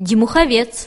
димуховец.